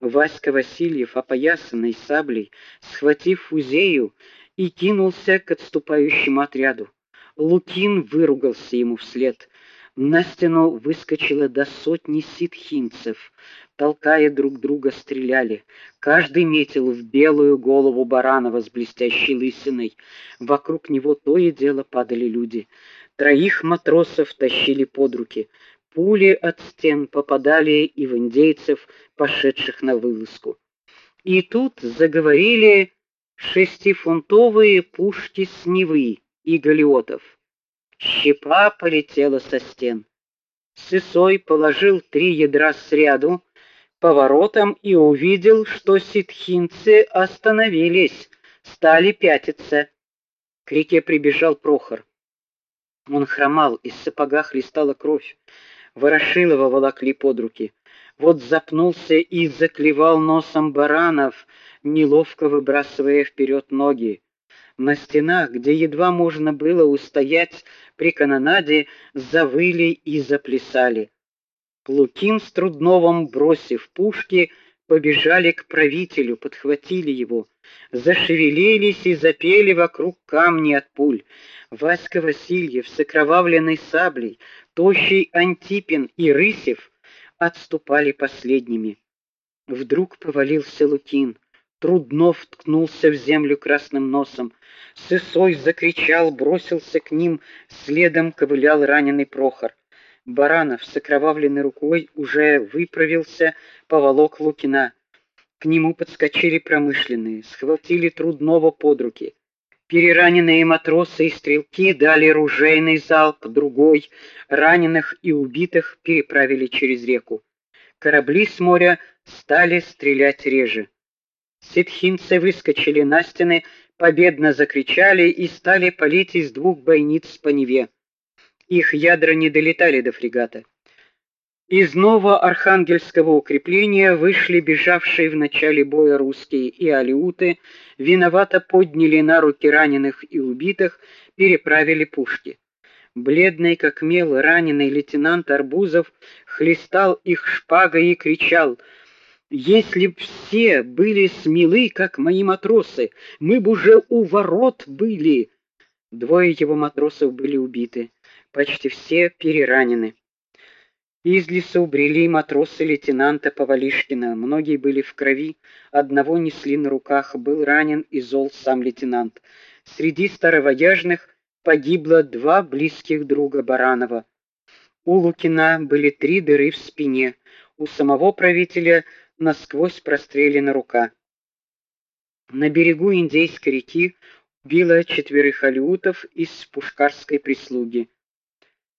Васька Васильев, опоясанный саблей, схватив Фузею и кинулся к отступающему отряду. Лукин выругался ему вслед. На стену выскочило до сотни ситхинцев, толкая друг друга, стреляли. Каждый метил в белую голову Баранова с блестящей лысиной. Вокруг него то и дело падали люди. Троих матросов тащили под руки. Пули от стен попадали и в индейцев, пошедших на вылазку. И тут заговорили шестифунтовые пушки с Невы и галеотов. Щепа полетела со стен. Сысой положил три ядра сряду поворотом и увидел, что ситхинцы остановились, стали пятиться. К реке прибежал Прохор. Он хромал, из сапога хлестала кровь. Ворошилова волокли под руки. Вот запнулся и заклевал носом баранов, неловко выбрасывая вперед ноги. На стенах, где едва можно было устоять при канонаде, завыли и заплясали. Лукин с Трудновым, бросив пушки, побежали к правителю, подхватили его, зашевелились и запели вокруг камни от пуль. Васька Васильев с окровавленной саблей, тощий Антипин и Рысев отступали последними. Вдруг повалился Лукин. Труднов ткнулся в землю красным носом. Сысой закричал, бросился к ним, следом ковылял раненый Прохор. Баранов с окровавленной рукой уже выправился, поволок Лукина. К нему подскочили промышленные, схватили Трудного под руки. Перераненные матросы и стрелки дали ружейный залп, другой раненых и убитых переправили через реку. Корабли с моря стали стрелять реже. Ситхинцы выскочили на стены, победно закричали и стали палить из двух бойниц по Неве. Их ядра не долетали до фрегата. Из нового архангельского укрепления вышли бежавшие в начале боя русские и алиуты, виновато подняли на руки раненых и убитых, переправили пушки. Бледный как мел раненый лейтенант Арбузов хлестал их шпагой и кричал: "Если б все были смелы, как мои матросы, мы бы уже у ворот были". Двое его матросов были убиты, почти все переранены. Из леса убрели матросы лейтенанта Повалишкина. Многие были в крови, одного несли на руках, был ранен и зол сам лейтенант. Среди старовояжных погибло два близких друга Баранова. У Лукина были три дыры в спине, у самого правителя насквозь прострелена рука. На берегу Индейской реки убило четверых алиутов из пушкарской прислуги.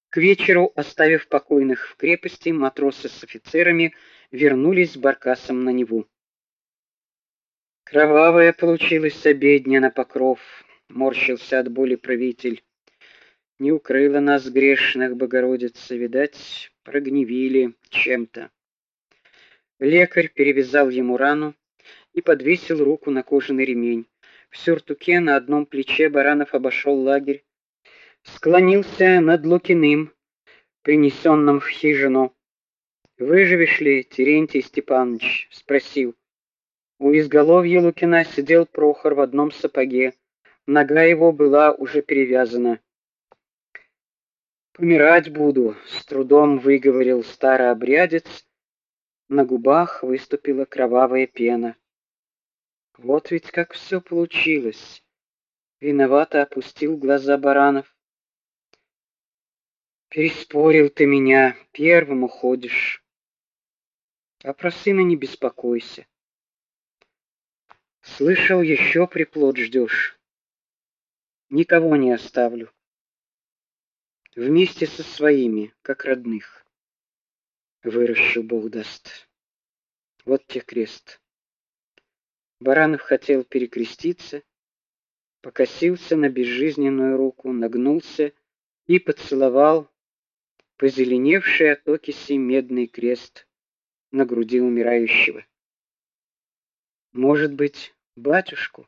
К вечеру, оставив покойных в крепости, матросы с офицерами вернулись с баркасом на Неву. Кровавая получилась обедня на покров, морщился от боли правитель. Не укрыла нас грешных Богородица, видать, прогневили чем-то. Лекарь перевязал ему рану и подвесил руку на кожаный ремень. В сюртуке на одном плече Баранов обошел лагерь, склонился над Лукиным, принесенным в хижину. Выживешь ли, Терентий Степанович, спросил. У изголовья Лукина сидел Прохор в одном сапоге. Нога его была уже перевязана. Помирать буду, с трудом выговорил старообрядец. На губах выступила кровавая пена. Вот ведь как все получилось. Виновато опустил глаза Баранов. Переспорил ты меня, первым уходишь. А про сына не беспокойся. Слышал, еще приплод ждешь. Никого не оставлю. Вместе со своими, как родных. Выращу Бог даст. Вот тебе крест. Баранов хотел перекреститься, покосился на безжизненную руку, нагнулся и поцеловал позеленевший от окиси медный крест на груди умирающего. Может быть, батюшку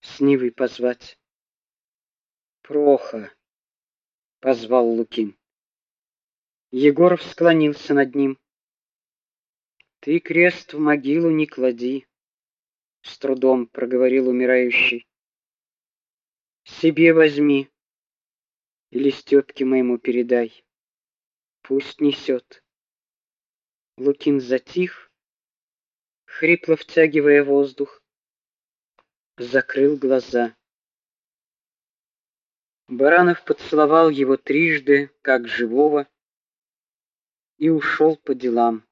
с Нивой позвать? Проха, позвал Лукин. Егоров склонился над ним. Ты крест в могилу не клади, с трудом проговорил умирающий. Себе возьми или Степке моему передай. Пусть несет. Лукин затих, хрипло втягивая воздух, закрыл глаза. Баранов поцеловал его трижды, как живого, и ушел по делам.